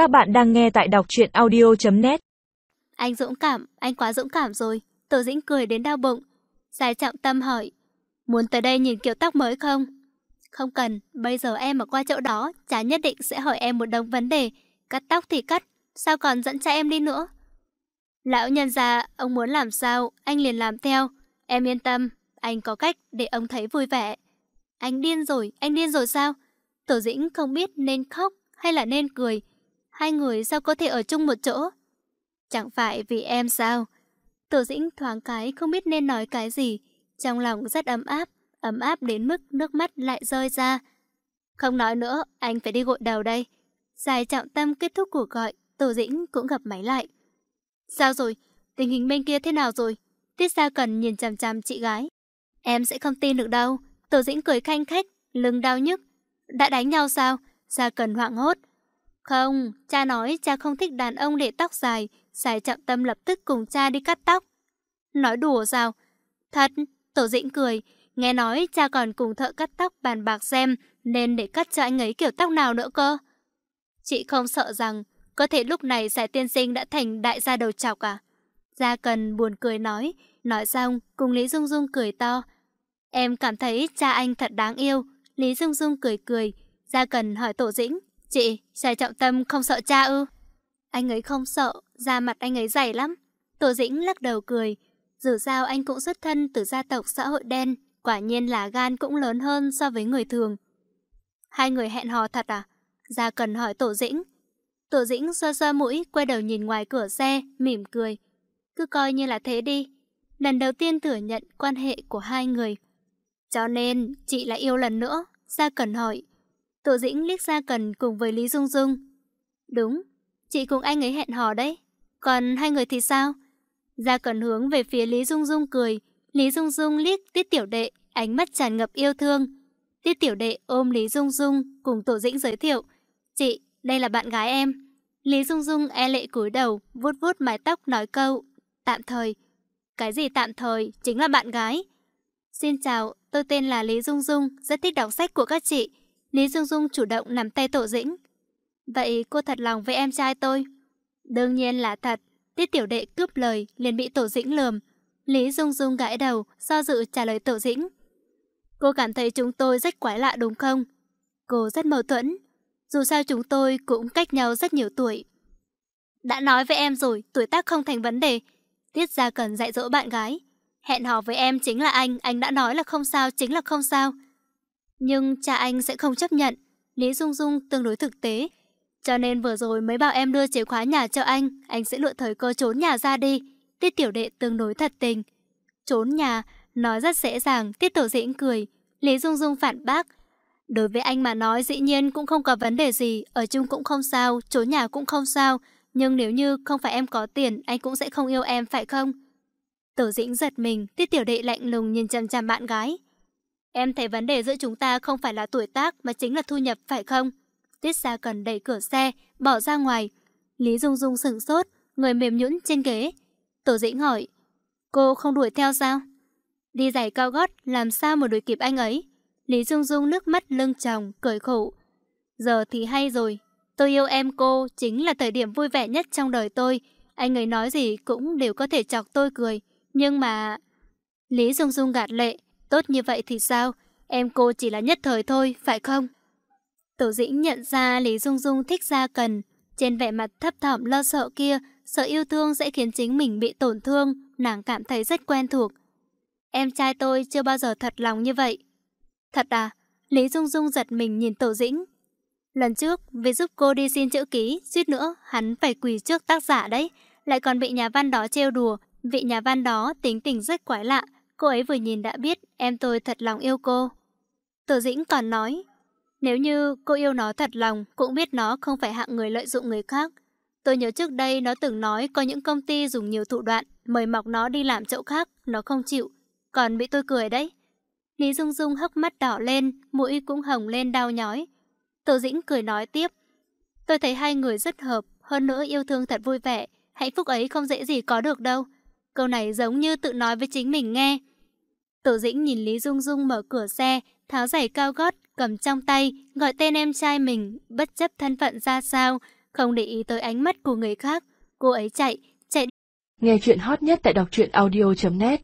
Các bạn đang nghe tại đọc truyện audio.net Anh dũng cảm, anh quá dũng cảm rồi. Tổ dĩnh cười đến đau bụng. Giải trọng tâm hỏi, muốn tới đây nhìn kiểu tóc mới không? Không cần, bây giờ em ở qua chỗ đó, chả nhất định sẽ hỏi em một đống vấn đề. Cắt tóc thì cắt, sao còn dẫn cha em đi nữa? Lão nhân già, ông muốn làm sao, anh liền làm theo. Em yên tâm, anh có cách để ông thấy vui vẻ. Anh điên rồi, anh điên rồi sao? Tổ dĩnh không biết nên khóc hay là nên cười. Hai người sao có thể ở chung một chỗ? Chẳng phải vì em sao? Tổ dĩnh thoáng cái không biết nên nói cái gì. Trong lòng rất ấm áp, ấm áp đến mức nước mắt lại rơi ra. Không nói nữa, anh phải đi gội đầu đây. Dài trọng tâm kết thúc cuộc gọi, Tổ dĩnh cũng gặp máy lại. Sao rồi? Tình hình bên kia thế nào rồi? Tiết Gia Cần nhìn chằm chằm chị gái. Em sẽ không tin được đâu. Tổ dĩnh cười khanh khách, lưng đau nhức. Đã đánh nhau sao? Gia Cần hoảng hốt. Không, cha nói cha không thích đàn ông để tóc dài. Giải trọng tâm lập tức cùng cha đi cắt tóc. Nói đùa sao? Thật, Tổ dĩnh cười. Nghe nói cha còn cùng thợ cắt tóc bàn bạc xem nên để cắt cho anh ấy kiểu tóc nào nữa cơ. Chị không sợ rằng có thể lúc này giải tiên sinh đã thành đại gia đầu chọc à? Gia Cần buồn cười nói, nói xong cùng Lý Dung Dung cười to. Em cảm thấy cha anh thật đáng yêu. Lý Dung Dung cười cười. Gia Cần hỏi Tổ Dĩnh, chị, giải trọng tâm không sợ cha ư? Anh ấy không sợ, da mặt anh ấy dày lắm. Tổ Dĩnh lắc đầu cười. Dù sao anh cũng xuất thân từ gia tộc xã hội đen, quả nhiên là gan cũng lớn hơn so với người thường. Hai người hẹn hò thật à? Gia Cần hỏi Tổ Dĩnh. Tổ Dĩnh xoa xoa mũi, quay đầu nhìn ngoài cửa xe, mỉm cười. Cứ coi như là thế đi. Lần đầu tiên thừa nhận quan hệ của hai người. Cho nên, chị lại yêu lần nữa. Gia Cần hỏi. Tổ Dĩnh liếc Ra Cần cùng với Lý Dung Dung. Đúng, chị cùng anh ấy hẹn hò đấy. Còn hai người thì sao? Gia Cần hướng về phía Lý Dung Dung cười. Lý Dung Dung liếc Tiết Tiểu Đệ, ánh mắt tràn ngập yêu thương. Tiết Tiểu Đệ ôm Lý Dung Dung cùng Tổ Dĩnh giới thiệu. Chị, đây là bạn gái em. Lý Dung Dung e lệ cúi đầu, vuốt vuốt mái tóc nói câu, tạm thời. Cái gì tạm thời, chính là bạn gái. Xin chào, tôi tên là Lý Dung Dung, rất thích đọc sách của các chị. Lý Dương Dung chủ động nắm tay Tổ Dĩnh. Vậy cô thật lòng với em trai tôi? Đương nhiên là thật. Tiết tiểu đệ cướp lời, liền bị Tổ Dĩnh lườm. Lý Dung Dung gãi đầu, do dự trả lời Tổ Dĩnh. Cô cảm thấy chúng tôi rất quái lạ đúng không? Cô rất mâu thuẫn. Dù sao chúng tôi cũng cách nhau rất nhiều tuổi. Đã nói với em rồi, tuổi tác không thành vấn đề. Tiết ra cần dạy dỗ bạn gái. Hẹn hò với em chính là anh, anh đã nói là không sao, chính là không sao. Nhưng cha anh sẽ không chấp nhận. Lý Dung Dung tương đối thực tế. Cho nên vừa rồi mới bảo em đưa chìa khóa nhà cho anh, anh sẽ lựa thời cơ trốn nhà ra đi. Tiết tiểu đệ tương đối thật tình. Trốn nhà, nói rất dễ dàng, tiết tổ dĩnh cười. Lý Dung Dung phản bác, Đối với anh mà nói dĩ nhiên cũng không có vấn đề gì, ở chung cũng không sao, trốn nhà cũng không sao, nhưng nếu như không phải em có tiền, anh cũng sẽ không yêu em phải không? Tổ dĩnh giật mình, tiết tiểu đệ lạnh lùng nhìn chằm chằm bạn gái. Em thấy vấn đề giữa chúng ta không phải là tuổi tác mà chính là thu nhập phải không? Tiết Sa cần đẩy cửa xe, bỏ ra ngoài. Lý Dung Dung sửng sốt, người mềm nhũn trên ghế. Tổ dĩnh hỏi, cô không đuổi theo sao? Đi giày cao gót, làm sao mà đuổi kịp anh ấy? Lý Dung Dung nước mắt lưng tròng, cười khổ. Giờ thì hay rồi, tôi yêu em cô chính là thời điểm vui vẻ nhất trong đời tôi. Anh ấy nói gì cũng đều có thể chọc tôi cười. Nhưng mà... Lý Dung Dung gạt lệ, tốt như vậy thì sao? Em cô chỉ là nhất thời thôi, phải không? Tổ dĩnh nhận ra Lý Dung Dung thích Gia Cần. Trên vẻ mặt thấp thỏm lo sợ kia, sợ yêu thương sẽ khiến chính mình bị tổn thương, nàng cảm thấy rất quen thuộc. Em trai tôi chưa bao giờ thật lòng như vậy, Thật à? Lý Dung Dung giật mình nhìn Tổ Dĩnh. Lần trước, vì giúp cô đi xin chữ ký, suýt nữa, hắn phải quỳ trước tác giả đấy. Lại còn bị nhà văn đó trêu đùa. Vị nhà văn đó tính tình rất quái lạ. Cô ấy vừa nhìn đã biết em tôi thật lòng yêu cô. Tổ Dĩnh còn nói, nếu như cô yêu nó thật lòng, cũng biết nó không phải hạng người lợi dụng người khác. Tôi nhớ trước đây nó từng nói có những công ty dùng nhiều thủ đoạn, mời mọc nó đi làm chỗ khác, nó không chịu. Còn bị tôi cười đấy. Lý Dung Dung hốc mắt đỏ lên, mũi cũng hồng lên đau nhói. Tổ dĩnh cười nói tiếp. Tôi thấy hai người rất hợp, hơn nữa yêu thương thật vui vẻ. Hạnh phúc ấy không dễ gì có được đâu. Câu này giống như tự nói với chính mình nghe. Tổ dĩnh nhìn Lý Dung Dung mở cửa xe, tháo giày cao gót, cầm trong tay, gọi tên em trai mình, bất chấp thân phận ra sao, không để ý tới ánh mắt của người khác. Cô ấy chạy, chạy. Nghe chuyện hot nhất tại đọc truyện audio.net